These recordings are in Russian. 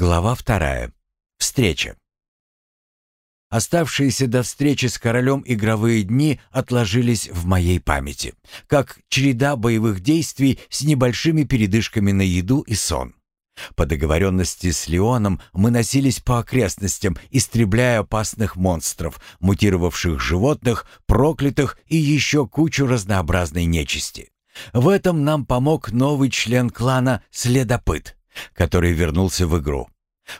Глава вторая. Встреча. Оставшиеся до встречи с королем игровые дни отложились в моей памяти, как череда боевых действий с небольшими передышками на еду и сон. По договоренности с Леоном мы носились по окрестностям, истребляя опасных монстров, мутировавших животных, проклятых и еще кучу разнообразной нечисти. В этом нам помог новый член клана Следопыт который вернулся в игру.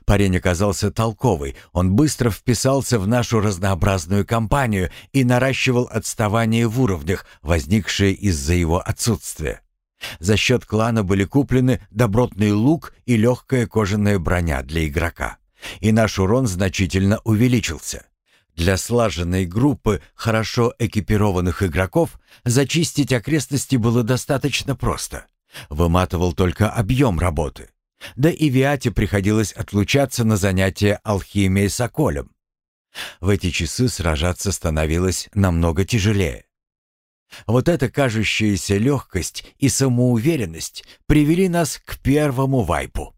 Парень оказался толковый, он быстро вписался в нашу разнообразную компанию и наращивал отставание в уровнях, возникшие из-за его отсутствия. За счет клана были куплены добротный лук и легкая кожаная броня для игрока. И наш урон значительно увеличился. Для слаженной группы хорошо экипированных игроков зачистить окрестности было достаточно просто. Выматывал только объем работы. Да и Виате приходилось отлучаться на занятия алхимией Соколем. В эти часы сражаться становилось намного тяжелее. Вот эта кажущаяся легкость и самоуверенность привели нас к первому вайпу.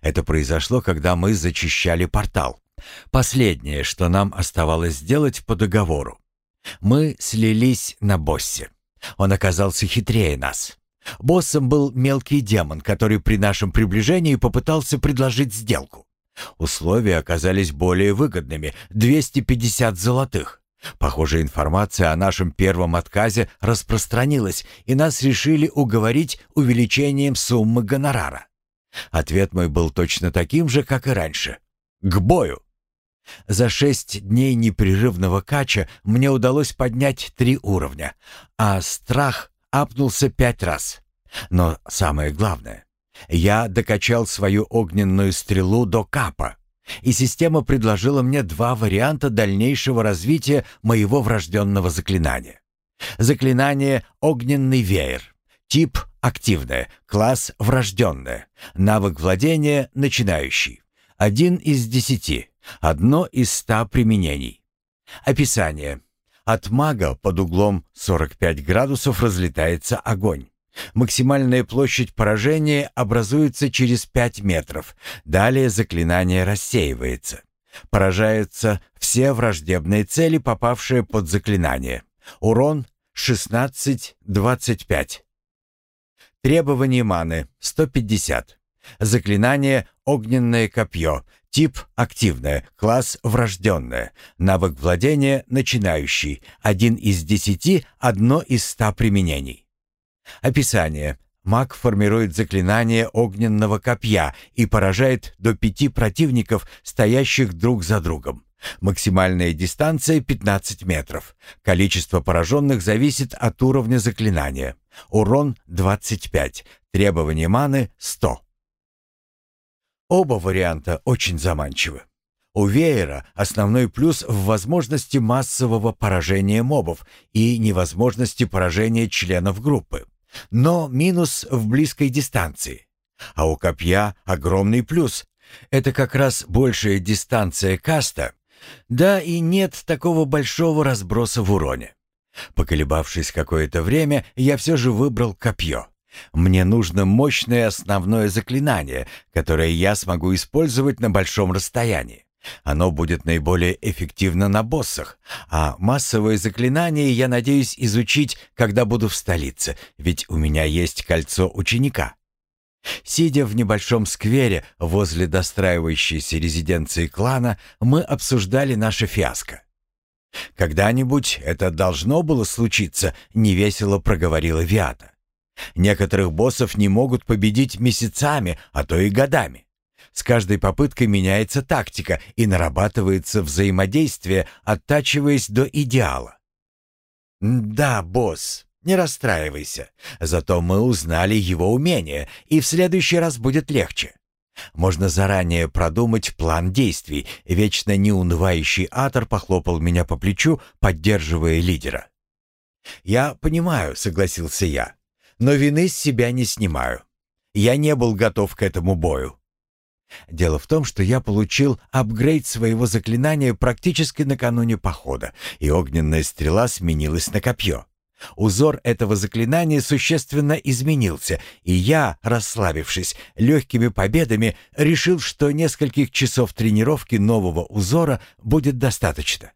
Это произошло, когда мы зачищали портал. Последнее, что нам оставалось сделать по договору. Мы слились на боссе. Он оказался хитрее нас. Боссом был мелкий демон, который при нашем приближении попытался предложить сделку. Условия оказались более выгодными — 250 золотых. Похоже, информация о нашем первом отказе распространилась, и нас решили уговорить увеличением суммы гонорара. Ответ мой был точно таким же, как и раньше. К бою! За шесть дней непрерывного кача мне удалось поднять три уровня, а страх апнулся пять раз. Но самое главное, я докачал свою огненную стрелу до капа, и система предложила мне два варианта дальнейшего развития моего врожденного заклинания. Заклинание «Огненный веер». Тип «Активное», класс «Врожденное», навык владения «Начинающий». Один из десяти, одно из ста применений. Описание. От мага под углом 45 градусов разлетается огонь. Максимальная площадь поражения образуется через 5 метров. Далее заклинание рассеивается. Поражаются все враждебные цели, попавшие под заклинание. Урон 16-25. Требование маны 150. Заклинание «Огненное копье». Тип «Активное». Класс «Врожденное». Навык владения «Начинающий». Один из десяти, одно из ста применений. Описание. Маг формирует заклинание огненного копья и поражает до пяти противников, стоящих друг за другом. Максимальная дистанция 15 метров. Количество пораженных зависит от уровня заклинания. Урон 25. Требование маны 100. Оба варианта очень заманчивы. У веера основной плюс в возможности массового поражения мобов и невозможности поражения членов группы. Но минус в близкой дистанции. А у копья огромный плюс. Это как раз большая дистанция каста. Да и нет такого большого разброса в уроне. Поколебавшись какое-то время, я все же выбрал копье. Мне нужно мощное основное заклинание, которое я смогу использовать на большом расстоянии. Оно будет наиболее эффективно на боссах, а массовое заклинание я надеюсь изучить, когда буду в столице, ведь у меня есть кольцо ученика. Сидя в небольшом сквере возле достраивающейся резиденции клана, мы обсуждали наше фиаско. «Когда-нибудь это должно было случиться», — невесело проговорила Виата. Некоторых боссов не могут победить месяцами, а то и годами. С каждой попыткой меняется тактика и нарабатывается взаимодействие, оттачиваясь до идеала. «Да, босс, не расстраивайся. Зато мы узнали его умение, и в следующий раз будет легче. Можно заранее продумать план действий. Вечно неунывающий Атор похлопал меня по плечу, поддерживая лидера. «Я понимаю», — согласился я но вины с себя не снимаю. Я не был готов к этому бою. Дело в том, что я получил апгрейд своего заклинания практически накануне похода, и огненная стрела сменилась на копье. Узор этого заклинания существенно изменился, и я, расслабившись легкими победами, решил, что нескольких часов тренировки нового узора будет достаточно.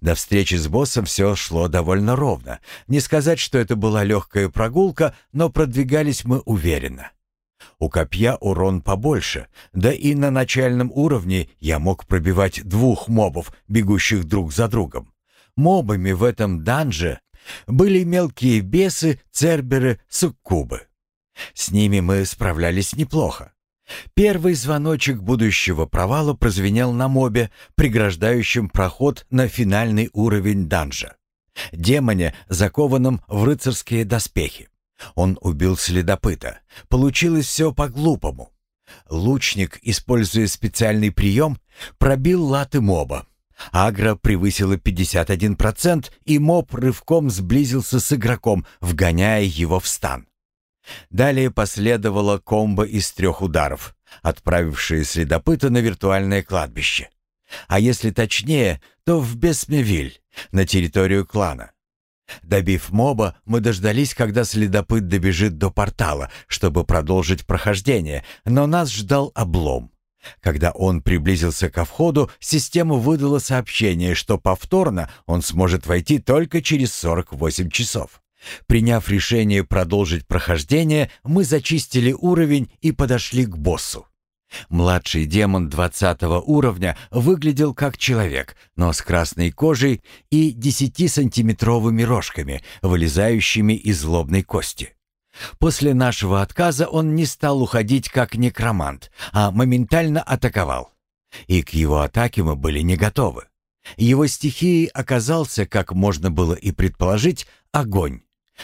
До встречи с боссом все шло довольно ровно. Не сказать, что это была легкая прогулка, но продвигались мы уверенно. У копья урон побольше, да и на начальном уровне я мог пробивать двух мобов, бегущих друг за другом. Мобами в этом данже были мелкие бесы, церберы, суккубы. С ними мы справлялись неплохо. Первый звоночек будущего провала прозвенел на мобе, преграждающем проход на финальный уровень данжа. Демоне, закованном в рыцарские доспехи. Он убил следопыта. Получилось все по-глупому. Лучник, используя специальный прием, пробил латы моба. Агро превысила 51%, и моб рывком сблизился с игроком, вгоняя его в стан. Далее последовала комбо из трех ударов, отправившие следопыта на виртуальное кладбище. А если точнее, то в Бесмевиль, на территорию клана. Добив моба, мы дождались, когда следопыт добежит до портала, чтобы продолжить прохождение, но нас ждал облом. Когда он приблизился ко входу, система выдала сообщение, что повторно он сможет войти только через 48 часов. Приняв решение продолжить прохождение, мы зачистили уровень и подошли к боссу. Младший демон 20 уровня выглядел как человек, но с красной кожей и 10-сантиметровыми рожками, вылезающими из лобной кости. После нашего отказа он не стал уходить как некромант, а моментально атаковал. И к его атаке мы были не готовы. Его стихией оказался, как можно было и предположить, огонь.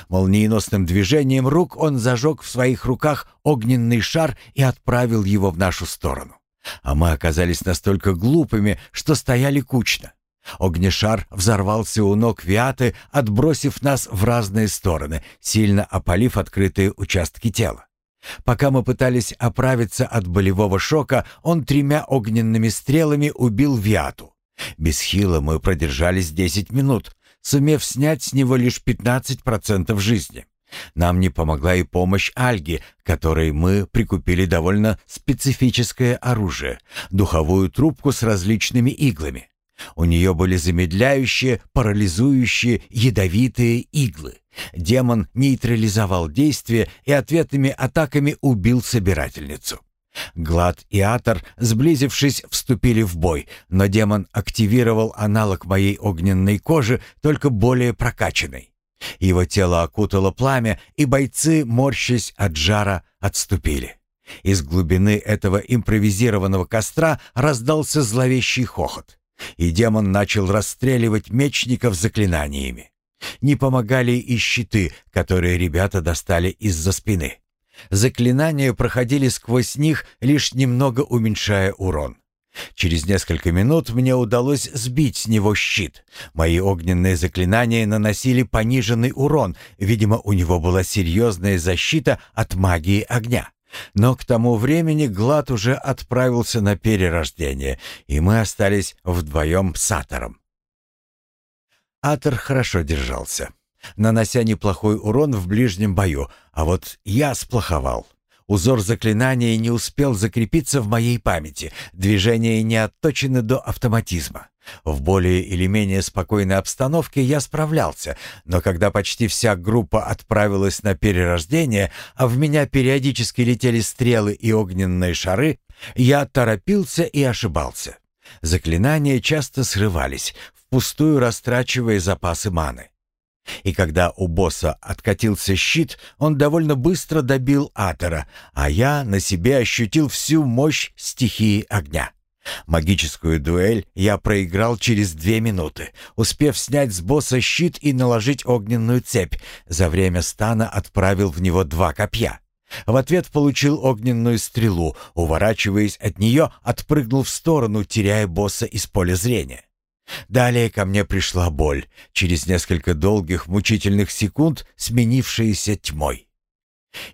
Молниеносным движением рук он зажег в своих руках огненный шар и отправил его в нашу сторону. А мы оказались настолько глупыми, что стояли кучно. Огнешар взорвался у ног Виаты, отбросив нас в разные стороны, сильно опалив открытые участки тела. Пока мы пытались оправиться от болевого шока, он тремя огненными стрелами убил Виату. Без хила мы продержались 10 минут, сумев снять с него лишь 15% жизни. Нам не помогла и помощь Альги, которой мы прикупили довольно специфическое оружие — духовую трубку с различными иглами. У нее были замедляющие, парализующие, ядовитые иглы. Демон нейтрализовал действие и ответными атаками убил собирательницу. Глад и Атор, сблизившись, вступили в бой, но демон активировал аналог моей огненной кожи, только более прокачанный. Его тело окутало пламя, и бойцы, морщась от жара, отступили. Из глубины этого импровизированного костра раздался зловещий хохот и демон начал расстреливать мечников заклинаниями. Не помогали и щиты, которые ребята достали из-за спины. Заклинания проходили сквозь них, лишь немного уменьшая урон. Через несколько минут мне удалось сбить с него щит. Мои огненные заклинания наносили пониженный урон, видимо, у него была серьезная защита от магии огня. Но к тому времени Глад уже отправился на перерождение, и мы остались вдвоем с Атором. Атор хорошо держался, нанося неплохой урон в ближнем бою, а вот я сплоховал. Узор заклинания не успел закрепиться в моей памяти, движения не отточены до автоматизма. В более или менее спокойной обстановке я справлялся, но когда почти вся группа отправилась на перерождение, а в меня периодически летели стрелы и огненные шары, я торопился и ошибался. Заклинания часто срывались, впустую растрачивая запасы маны. И когда у босса откатился щит, он довольно быстро добил Атера, а я на себе ощутил всю мощь стихии огня. Магическую дуэль я проиграл через две минуты, успев снять с босса щит и наложить огненную цепь. За время стана отправил в него два копья. В ответ получил огненную стрелу, уворачиваясь от нее, отпрыгнул в сторону, теряя босса из поля зрения. Далее ко мне пришла боль, через несколько долгих мучительных секунд сменившаяся тьмой.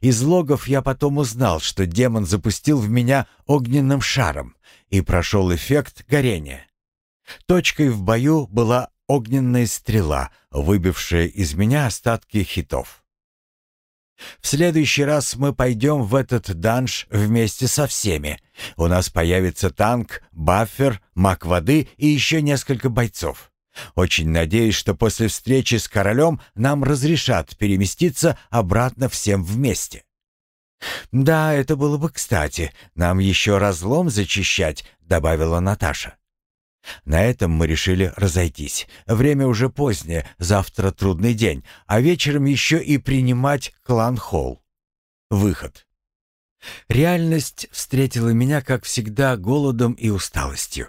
Из логов я потом узнал, что демон запустил в меня огненным шаром, и прошел эффект горения. Точкой в бою была огненная стрела, выбившая из меня остатки хитов. В следующий раз мы пойдем в этот данж вместе со всеми. У нас появится танк, баффер, маг воды и еще несколько бойцов. Очень надеюсь, что после встречи с королем нам разрешат переместиться обратно всем вместе. «Да, это было бы кстати. Нам еще разлом зачищать», — добавила Наташа. На этом мы решили разойтись. Время уже позднее, завтра трудный день, а вечером еще и принимать клан-холл. Выход. Реальность встретила меня, как всегда, голодом и усталостью.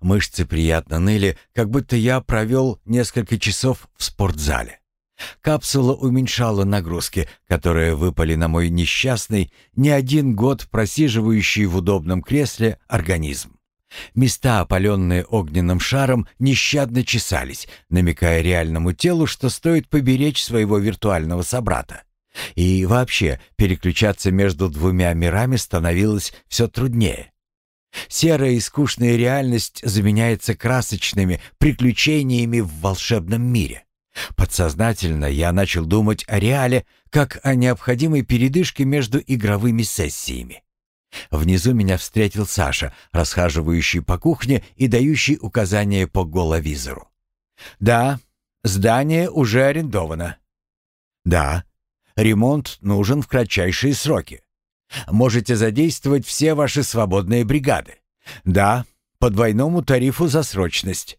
Мышцы приятно ныли, как будто я провел несколько часов в спортзале. Капсула уменьшала нагрузки, которые выпали на мой несчастный, не один год просиживающий в удобном кресле организм. Места, опаленные огненным шаром, нещадно чесались, намекая реальному телу, что стоит поберечь своего виртуального собрата. И вообще, переключаться между двумя мирами становилось все труднее. Серая и скучная реальность заменяется красочными приключениями в волшебном мире. Подсознательно я начал думать о реале как о необходимой передышке между игровыми сессиями. Внизу меня встретил Саша, расхаживающий по кухне и дающий указания по головизору. «Да, здание уже арендовано». «Да, ремонт нужен в кратчайшие сроки. Можете задействовать все ваши свободные бригады. Да, по двойному тарифу за срочность.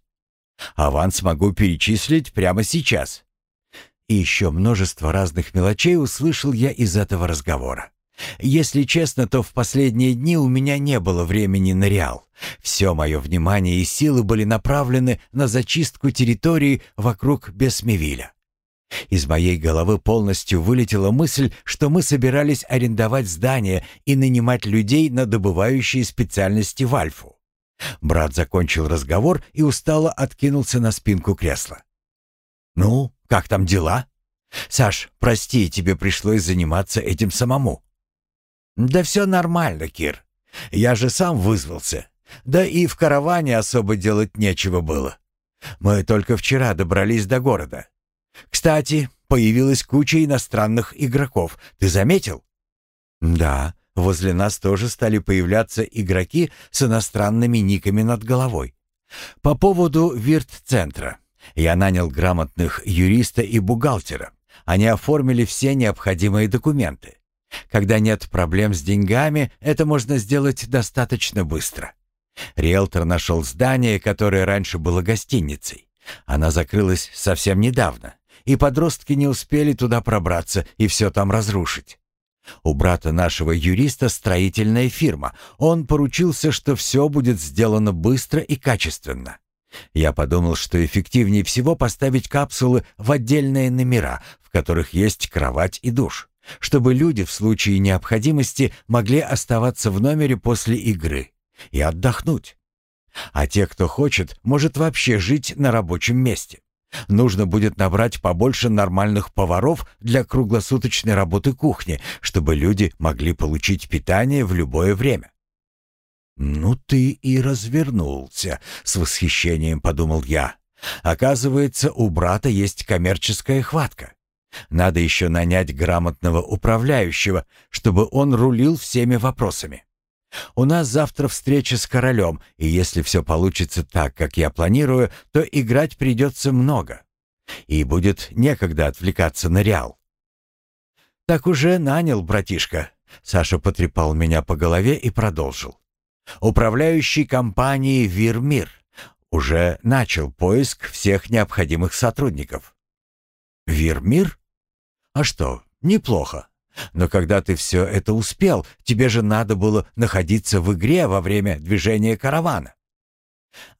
Аванс могу перечислить прямо сейчас». И еще множество разных мелочей услышал я из этого разговора. Если честно, то в последние дни у меня не было времени на реал. Все мое внимание и силы были направлены на зачистку территории вокруг Бесмевиля. Из моей головы полностью вылетела мысль, что мы собирались арендовать здание и нанимать людей на добывающие специальности в Альфу. Брат закончил разговор и устало откинулся на спинку кресла. «Ну, как там дела?» «Саш, прости, тебе пришлось заниматься этим самому». «Да все нормально, Кир. Я же сам вызвался. Да и в караване особо делать нечего было. Мы только вчера добрались до города. Кстати, появилась куча иностранных игроков. Ты заметил?» «Да, возле нас тоже стали появляться игроки с иностранными никами над головой. По поводу вирт-центра. Я нанял грамотных юриста и бухгалтера. Они оформили все необходимые документы. Когда нет проблем с деньгами, это можно сделать достаточно быстро. Риэлтор нашел здание, которое раньше было гостиницей. Она закрылась совсем недавно, и подростки не успели туда пробраться и все там разрушить. У брата нашего юриста строительная фирма. Он поручился, что все будет сделано быстро и качественно. Я подумал, что эффективнее всего поставить капсулы в отдельные номера, в которых есть кровать и душ чтобы люди в случае необходимости могли оставаться в номере после игры и отдохнуть. А те, кто хочет, может вообще жить на рабочем месте. Нужно будет набрать побольше нормальных поваров для круглосуточной работы кухни, чтобы люди могли получить питание в любое время. «Ну ты и развернулся», — с восхищением подумал я. «Оказывается, у брата есть коммерческая хватка. Надо еще нанять грамотного управляющего, чтобы он рулил всеми вопросами. У нас завтра встреча с королем, и если все получится так, как я планирую, то играть придется много. И будет некогда отвлекаться на Реал. «Так уже нанял, братишка», — Саша потрепал меня по голове и продолжил. «Управляющий компанией «Вирмир» уже начал поиск всех необходимых сотрудников». «Вирмир?» А что, неплохо. Но когда ты все это успел, тебе же надо было находиться в игре во время движения каравана.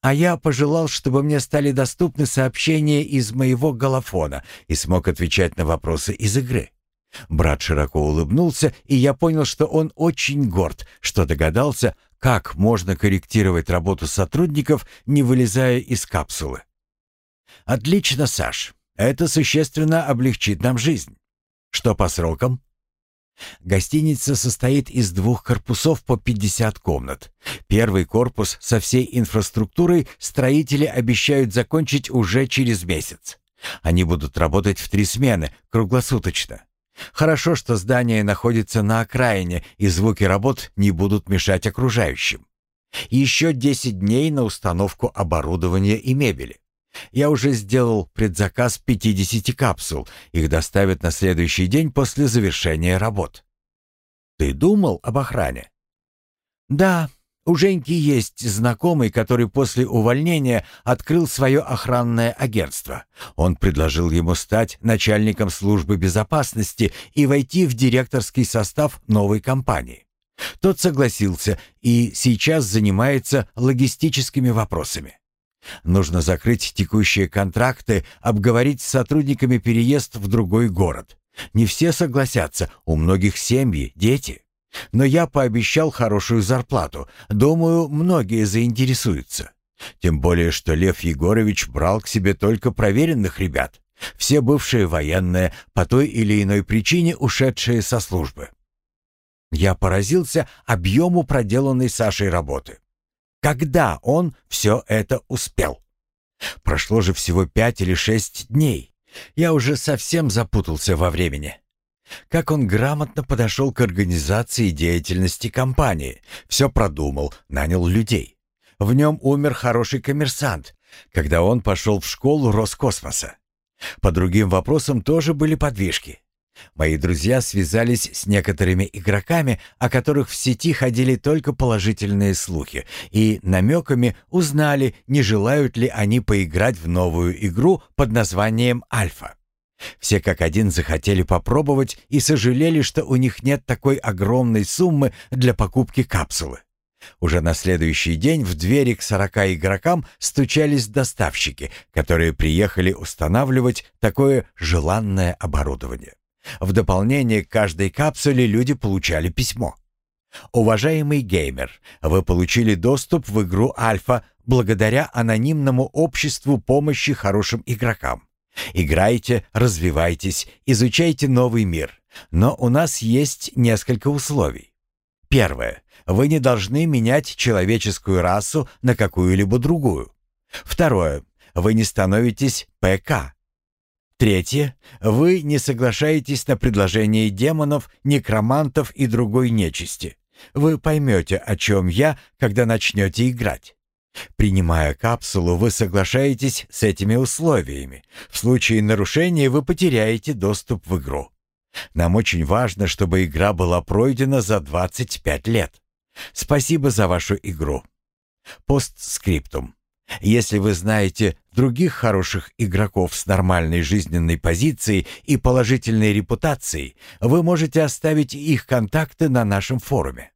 А я пожелал, чтобы мне стали доступны сообщения из моего голофона и смог отвечать на вопросы из игры. Брат широко улыбнулся, и я понял, что он очень горд, что догадался, как можно корректировать работу сотрудников, не вылезая из капсулы. «Отлично, Саш. Это существенно облегчит нам жизнь. Что по срокам? Гостиница состоит из двух корпусов по 50 комнат. Первый корпус со всей инфраструктурой строители обещают закончить уже через месяц. Они будут работать в три смены, круглосуточно. Хорошо, что здание находится на окраине, и звуки работ не будут мешать окружающим. Еще 10 дней на установку оборудования и мебели. Я уже сделал предзаказ 50 капсул. Их доставят на следующий день после завершения работ. Ты думал об охране? Да, у Женьки есть знакомый, который после увольнения открыл свое охранное агентство. Он предложил ему стать начальником службы безопасности и войти в директорский состав новой компании. Тот согласился и сейчас занимается логистическими вопросами. Нужно закрыть текущие контракты, обговорить с сотрудниками переезд в другой город. Не все согласятся, у многих семьи, дети. Но я пообещал хорошую зарплату. Думаю, многие заинтересуются. Тем более, что Лев Егорович брал к себе только проверенных ребят. Все бывшие военные, по той или иной причине ушедшие со службы. Я поразился объему проделанной Сашей работы. Когда он все это успел? Прошло же всего пять или шесть дней. Я уже совсем запутался во времени. Как он грамотно подошел к организации деятельности компании, все продумал, нанял людей. В нем умер хороший коммерсант, когда он пошел в школу Роскосмоса. По другим вопросам тоже были подвижки. Мои друзья связались с некоторыми игроками, о которых в сети ходили только положительные слухи, и намеками узнали, не желают ли они поиграть в новую игру под названием «Альфа». Все как один захотели попробовать и сожалели, что у них нет такой огромной суммы для покупки капсулы. Уже на следующий день в двери к сорока игрокам стучались доставщики, которые приехали устанавливать такое желанное оборудование. В дополнение к каждой капсуле люди получали письмо. Уважаемый геймер, вы получили доступ в игру Альфа благодаря анонимному обществу помощи хорошим игрокам. Играйте, развивайтесь, изучайте новый мир. Но у нас есть несколько условий. Первое. Вы не должны менять человеческую расу на какую-либо другую. Второе. Вы не становитесь ПК. Третье. Вы не соглашаетесь на предложение демонов, некромантов и другой нечисти. Вы поймете, о чем я, когда начнете играть. Принимая капсулу, вы соглашаетесь с этими условиями. В случае нарушения вы потеряете доступ в игру. Нам очень важно, чтобы игра была пройдена за 25 лет. Спасибо за вашу игру. Постскриптум. Если вы знаете других хороших игроков с нормальной жизненной позицией и положительной репутацией, вы можете оставить их контакты на нашем форуме.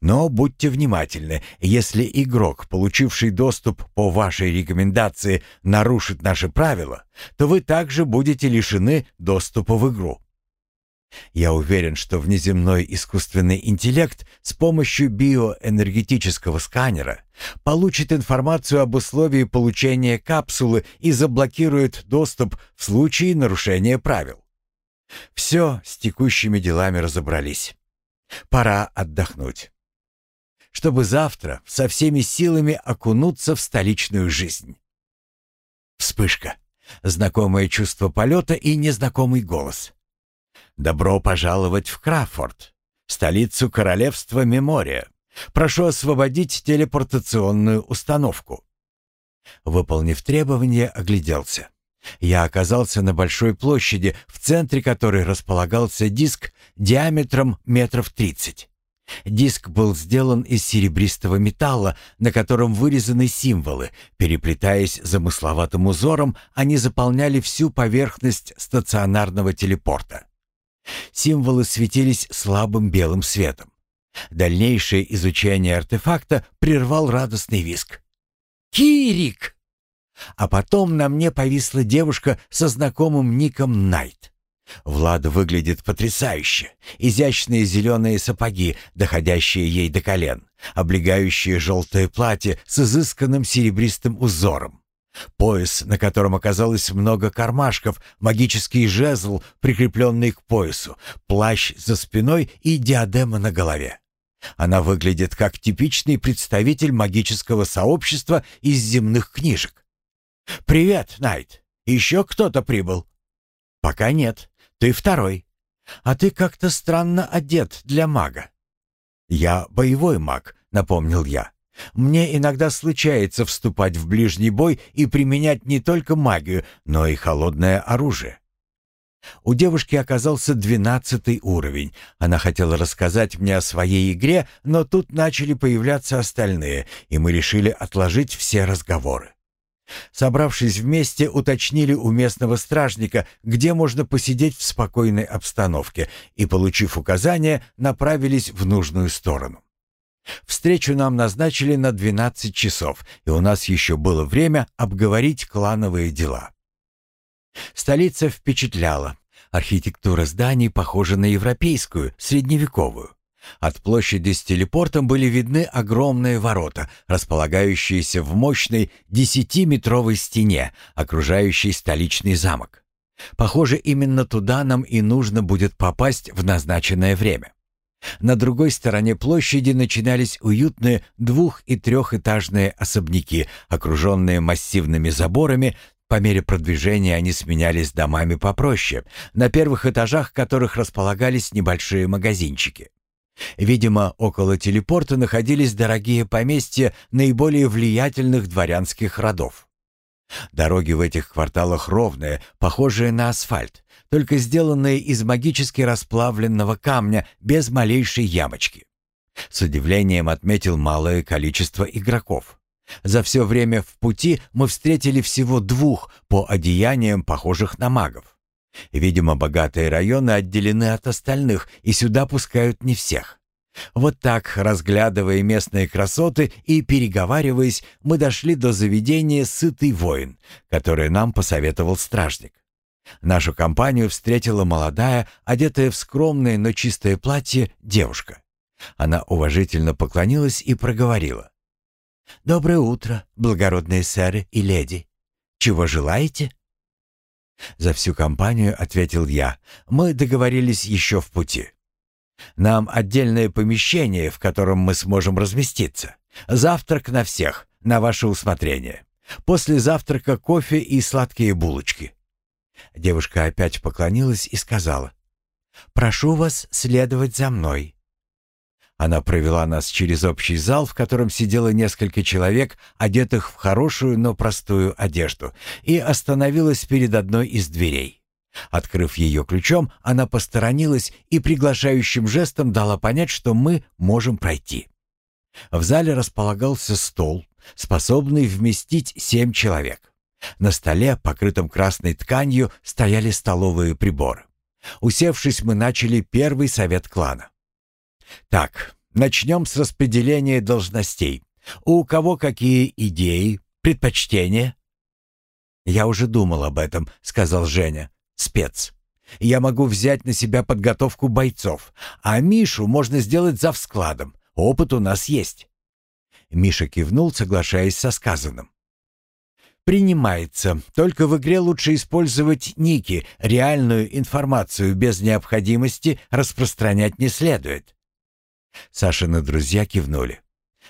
Но будьте внимательны, если игрок, получивший доступ по вашей рекомендации, нарушит наши правила, то вы также будете лишены доступа в игру. Я уверен, что внеземной искусственный интеллект с помощью биоэнергетического сканера получит информацию об условии получения капсулы и заблокирует доступ в случае нарушения правил. Все, с текущими делами разобрались. Пора отдохнуть чтобы завтра со всеми силами окунуться в столичную жизнь. Вспышка. Знакомое чувство полета и незнакомый голос. «Добро пожаловать в Краффорд, столицу королевства Мемория. Прошу освободить телепортационную установку». Выполнив требование, огляделся. Я оказался на большой площади, в центре которой располагался диск диаметром метров тридцать. Диск был сделан из серебристого металла, на котором вырезаны символы. Переплетаясь замысловатым узором, они заполняли всю поверхность стационарного телепорта. Символы светились слабым белым светом. Дальнейшее изучение артефакта прервал радостный визг. «Кирик!» А потом на мне повисла девушка со знакомым ником Найт. Влада выглядит потрясающе. Изящные зеленые сапоги, доходящие ей до колен, облегающее желтое платье с изысканным серебристым узором. Пояс, на котором оказалось много кармашков, магический жезл, прикрепленный к поясу, плащ за спиной и диадема на голове. Она выглядит как типичный представитель магического сообщества из земных книжек. «Привет, Найт. Еще кто-то прибыл?» «Пока нет. Ты второй. А ты как-то странно одет для мага». «Я боевой маг», — напомнил я. «Мне иногда случается вступать в ближний бой и применять не только магию, но и холодное оружие. У девушки оказался двенадцатый уровень. Она хотела рассказать мне о своей игре, но тут начали появляться остальные, и мы решили отложить все разговоры. Собравшись вместе, уточнили у местного стражника, где можно посидеть в спокойной обстановке, и, получив указания, направились в нужную сторону. Встречу нам назначили на 12 часов, и у нас еще было время обговорить клановые дела. Столица впечатляла. Архитектура зданий похожа на европейскую, средневековую. От площади с телепортом были видны огромные ворота, располагающиеся в мощной десятиметровой стене, окружающей столичный замок. Похоже, именно туда нам и нужно будет попасть в назначенное время. На другой стороне площади начинались уютные двух- и трехэтажные особняки, окруженные массивными заборами, по мере продвижения они сменялись домами попроще, на первых этажах которых располагались небольшие магазинчики. Видимо, около телепорта находились дорогие поместья наиболее влиятельных дворянских родов. Дороги в этих кварталах ровные, похожие на асфальт, только сделанные из магически расплавленного камня без малейшей ямочки. С удивлением отметил малое количество игроков. За все время в пути мы встретили всего двух по одеяниям, похожих на магов. Видимо, богатые районы отделены от остальных, и сюда пускают не всех. Вот так, разглядывая местные красоты и переговариваясь, мы дошли до заведения «Сытый воин», которое нам посоветовал стражник. Нашу компанию встретила молодая, одетая в скромное, но чистое платье, девушка. Она уважительно поклонилась и проговорила. «Доброе утро, благородные сэры и леди. Чего желаете?» За всю компанию ответил я. Мы договорились еще в пути. Нам отдельное помещение, в котором мы сможем разместиться. Завтрак на всех, на ваше усмотрение. После завтрака кофе и сладкие булочки. Девушка опять поклонилась и сказала. «Прошу вас следовать за мной. Она провела нас через общий зал, в котором сидело несколько человек, одетых в хорошую, но простую одежду, и остановилась перед одной из дверей. Открыв ее ключом, она посторонилась и приглашающим жестом дала понять, что мы можем пройти. В зале располагался стол, способный вместить семь человек. На столе, покрытом красной тканью, стояли столовые приборы. Усевшись, мы начали первый совет клана. Так, начнем с распределения должностей. У кого какие идеи, предпочтения? Я уже думал об этом, сказал Женя. Спец. Я могу взять на себя подготовку бойцов, а Мишу можно сделать за складом. Опыт у нас есть. Миша кивнул, соглашаясь со сказанным. «Принимается. Только в игре лучше использовать ники. Реальную информацию без необходимости распространять не следует. Сашины друзья кивнули.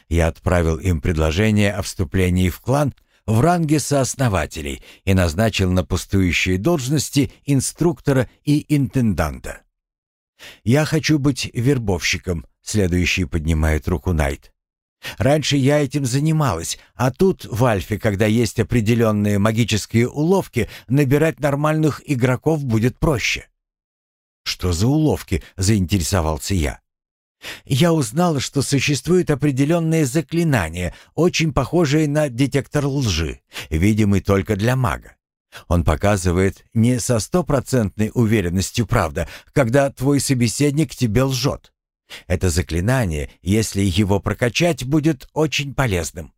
Я отправил им предложение о вступлении в клан в ранге сооснователей и назначил на пустующие должности инструктора и интенданта. «Я хочу быть вербовщиком», — следующий поднимает руку Найт. «Раньше я этим занималась, а тут в Альфе, когда есть определенные магические уловки, набирать нормальных игроков будет проще». «Что за уловки?» — заинтересовался я. Я узнала, что существует определенное заклинание, очень похожее на детектор лжи, видимый только для мага. Он показывает не со стопроцентной уверенностью, правда, когда твой собеседник тебе лжет. Это заклинание, если его прокачать, будет очень полезным.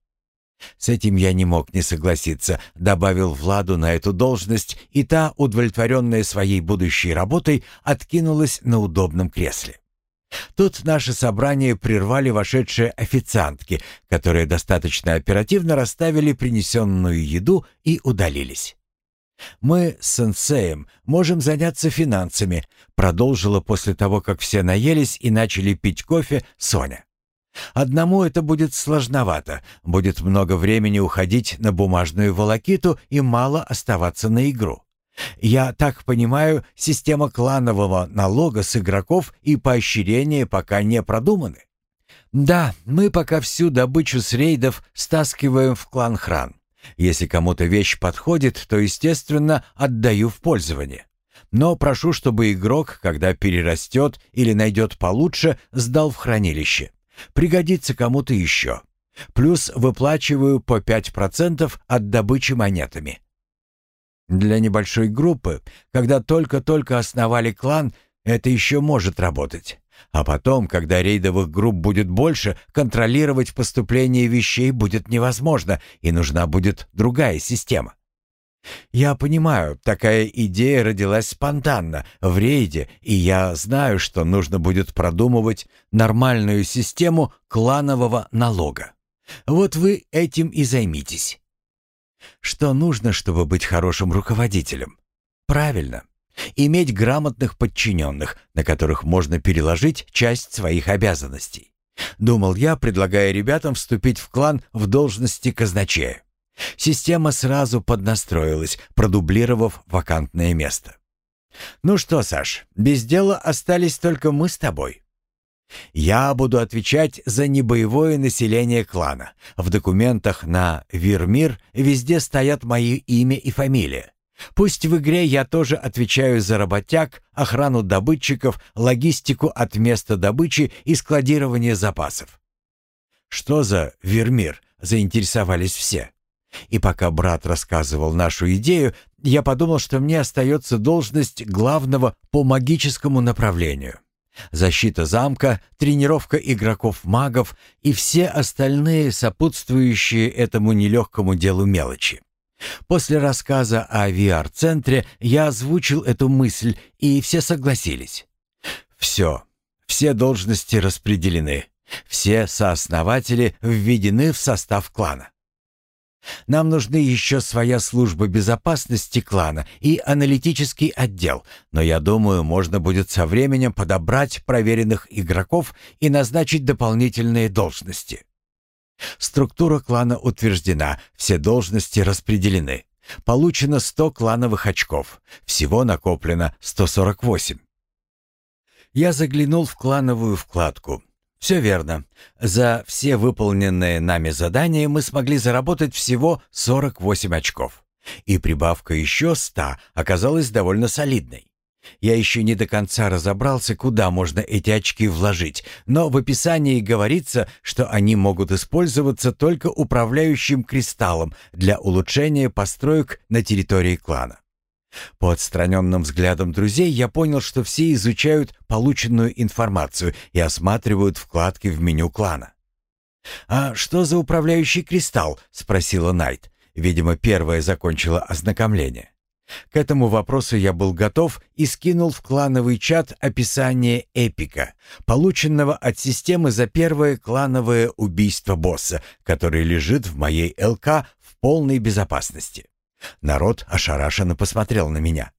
С этим я не мог не согласиться, добавил Владу на эту должность, и та, удовлетворенная своей будущей работой, откинулась на удобном кресле. Тут наше собрание прервали вошедшие официантки, которые достаточно оперативно расставили принесенную еду и удалились. «Мы с сенсеем можем заняться финансами», продолжила после того, как все наелись и начали пить кофе Соня. «Одному это будет сложновато, будет много времени уходить на бумажную волокиту и мало оставаться на игру. Я так понимаю, система кланового налога с игроков и поощрения пока не продуманы. Да, мы пока всю добычу с рейдов стаскиваем в клан Хран. Если кому-то вещь подходит, то, естественно, отдаю в пользование. Но прошу, чтобы игрок, когда перерастет или найдет получше, сдал в хранилище. Пригодится кому-то еще. Плюс выплачиваю по 5% от добычи монетами. Для небольшой группы, когда только-только основали клан, это еще может работать. А потом, когда рейдовых групп будет больше, контролировать поступление вещей будет невозможно, и нужна будет другая система. Я понимаю, такая идея родилась спонтанно, в рейде, и я знаю, что нужно будет продумывать нормальную систему кланового налога. Вот вы этим и займитесь. Что нужно, чтобы быть хорошим руководителем? Правильно. Иметь грамотных подчиненных, на которых можно переложить часть своих обязанностей. Думал я, предлагая ребятам вступить в клан в должности казначея. Система сразу поднастроилась, продублировав вакантное место. «Ну что, Саш, без дела остались только мы с тобой. Я буду отвечать за небоевое население клана. В документах на Вирмир везде стоят мои имя и фамилия. Пусть в игре я тоже отвечаю за работяг, охрану добытчиков, логистику от места добычи и складирование запасов. Что за Вирмир? Заинтересовались все. И пока брат рассказывал нашу идею, я подумал, что мне остается должность главного по магическому направлению. Защита замка, тренировка игроков-магов и все остальные сопутствующие этому нелегкому делу мелочи. После рассказа о VR-центре я озвучил эту мысль, и все согласились. Все, все должности распределены, все сооснователи введены в состав клана. Нам нужны еще своя служба безопасности клана и аналитический отдел, но я думаю, можно будет со временем подобрать проверенных игроков и назначить дополнительные должности. Структура клана утверждена, все должности распределены. Получено 100 клановых очков, всего накоплено 148. Я заглянул в клановую вкладку. Все верно. За все выполненные нами задания мы смогли заработать всего 48 очков. И прибавка еще 100 оказалась довольно солидной. Я еще не до конца разобрался, куда можно эти очки вложить, но в описании говорится, что они могут использоваться только управляющим кристаллом для улучшения построек на территории клана. По отстраненным взглядам друзей я понял, что все изучают полученную информацию и осматривают вкладки в меню клана. «А что за управляющий кристалл?» — спросила Найт. Видимо, первая закончила ознакомление. К этому вопросу я был готов и скинул в клановый чат описание эпика, полученного от системы за первое клановое убийство босса, который лежит в моей ЛК в полной безопасности. Народ ошарашенно посмотрел на меня.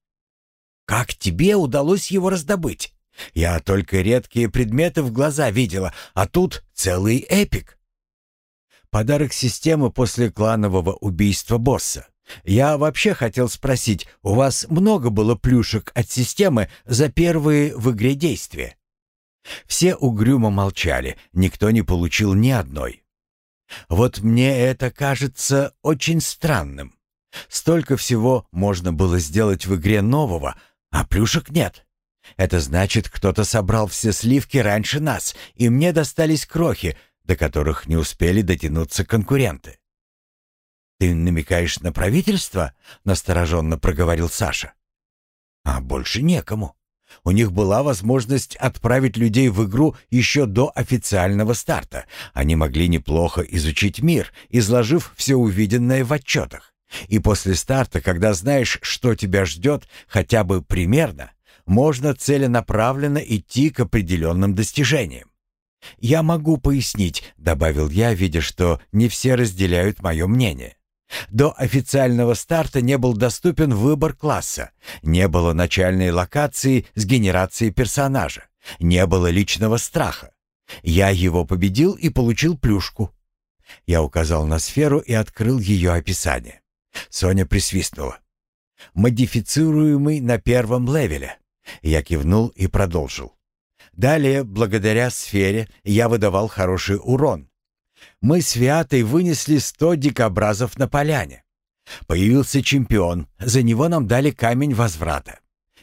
«Как тебе удалось его раздобыть? Я только редкие предметы в глаза видела, а тут целый эпик». Подарок системы после кланового убийства босса. Я вообще хотел спросить, у вас много было плюшек от системы за первые в игре действия? Все угрюмо молчали, никто не получил ни одной. Вот мне это кажется очень странным. Столько всего можно было сделать в игре нового, а плюшек нет. Это значит, кто-то собрал все сливки раньше нас, и мне достались крохи, до которых не успели дотянуться конкуренты. «Ты намекаешь на правительство?» — настороженно проговорил Саша. «А больше некому. У них была возможность отправить людей в игру еще до официального старта. Они могли неплохо изучить мир, изложив все увиденное в отчетах. И после старта, когда знаешь, что тебя ждет, хотя бы примерно, можно целенаправленно идти к определенным достижениям. «Я могу пояснить», — добавил я, видя, что не все разделяют мое мнение. До официального старта не был доступен выбор класса, не было начальной локации с генерацией персонажа, не было личного страха. Я его победил и получил плюшку. Я указал на сферу и открыл ее описание. Соня присвистнула. «Модифицируемый на первом левеле». Я кивнул и продолжил. Далее, благодаря сфере, я выдавал хороший урон. Мы с Виатой вынесли сто дикобразов на поляне. Появился чемпион, за него нам дали камень возврата.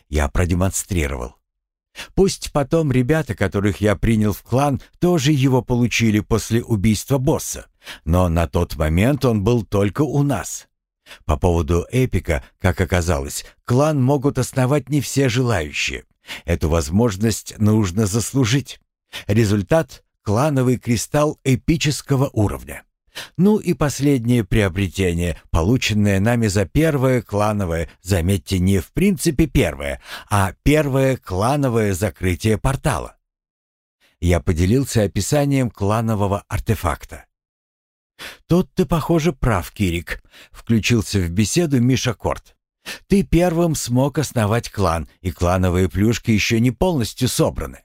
Я продемонстрировал. Пусть потом ребята, которых я принял в клан, тоже его получили после убийства босса, но на тот момент он был только у нас. По поводу эпика, как оказалось, клан могут основать не все желающие. Эту возможность нужно заслужить. Результат — клановый кристалл эпического уровня. Ну и последнее приобретение, полученное нами за первое клановое, заметьте, не в принципе первое, а первое клановое закрытие портала. Я поделился описанием кланового артефакта. «Тут ты, похоже, прав, Кирик», — включился в беседу Миша Корт. Ты первым смог основать клан, и клановые плюшки еще не полностью собраны.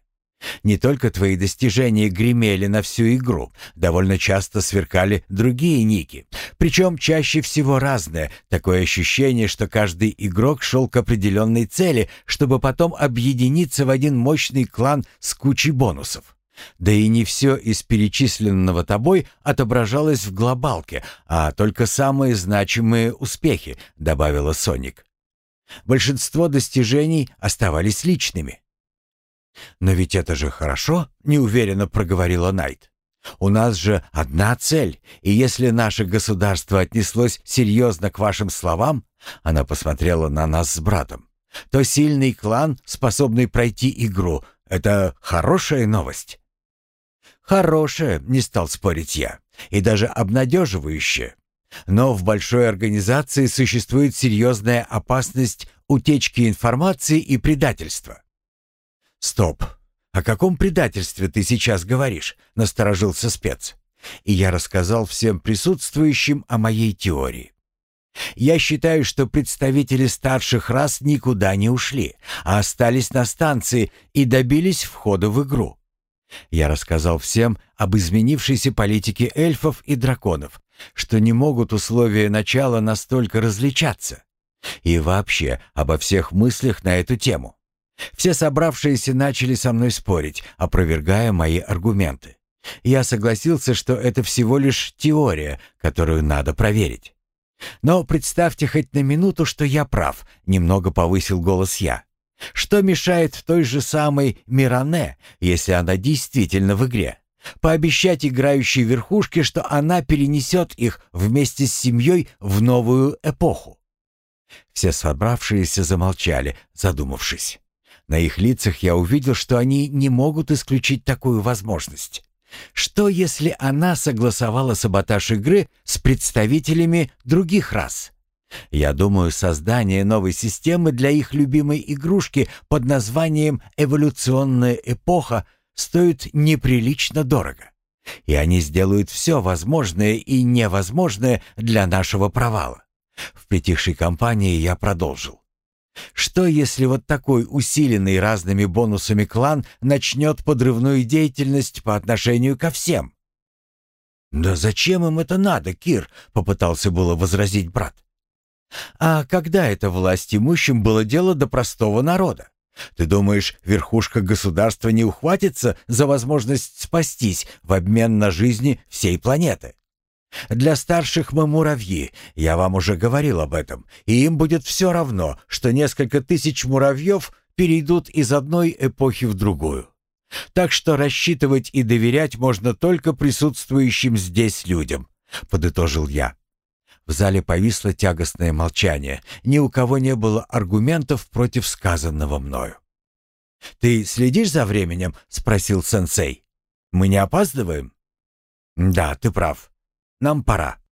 Не только твои достижения гремели на всю игру, довольно часто сверкали другие ники, причем чаще всего разные, такое ощущение, что каждый игрок шел к определенной цели, чтобы потом объединиться в один мощный клан с кучей бонусов. Да и не все из перечисленного тобой отображалось в глобалке, а только самые значимые успехи, добавила Соник. Большинство достижений оставались личными. «Но ведь это же хорошо», — неуверенно проговорила Найт. «У нас же одна цель, и если наше государство отнеслось серьезно к вашим словам, она посмотрела на нас с братом, то сильный клан, способный пройти игру, это хорошая новость». Хорошее, не стал спорить я, и даже обнадеживающее. Но в большой организации существует серьезная опасность утечки информации и предательства. «Стоп! О каком предательстве ты сейчас говоришь?» — насторожился спец. И я рассказал всем присутствующим о моей теории. Я считаю, что представители старших рас никуда не ушли, а остались на станции и добились входа в игру. Я рассказал всем об изменившейся политике эльфов и драконов, что не могут условия начала настолько различаться. И вообще обо всех мыслях на эту тему. Все собравшиеся начали со мной спорить, опровергая мои аргументы. Я согласился, что это всего лишь теория, которую надо проверить. Но представьте хоть на минуту, что я прав, немного повысил голос я. Что мешает той же самой Миране, если она действительно в игре? Пообещать играющей верхушке, что она перенесет их вместе с семьей в новую эпоху. Все собравшиеся замолчали, задумавшись. На их лицах я увидел, что они не могут исключить такую возможность. Что, если она согласовала саботаж игры с представителями других рас? Я думаю, создание новой системы для их любимой игрушки под названием «Эволюционная эпоха» стоит неприлично дорого. И они сделают все возможное и невозможное для нашего провала. В притихшей компании я продолжил. Что если вот такой усиленный разными бонусами клан начнет подрывную деятельность по отношению ко всем? «Да зачем им это надо, Кир?» — попытался было возразить брат. А когда это власть имущим было дело до простого народа? Ты думаешь, верхушка государства не ухватится за возможность спастись в обмен на жизни всей планеты? Для старших мы муравьи, я вам уже говорил об этом, и им будет все равно, что несколько тысяч муравьев перейдут из одной эпохи в другую. Так что рассчитывать и доверять можно только присутствующим здесь людям, подытожил я. В зале повисло тягостное молчание. Ни у кого не было аргументов против сказанного мною. «Ты следишь за временем?» — спросил сенсей. «Мы не опаздываем?» «Да, ты прав. Нам пора».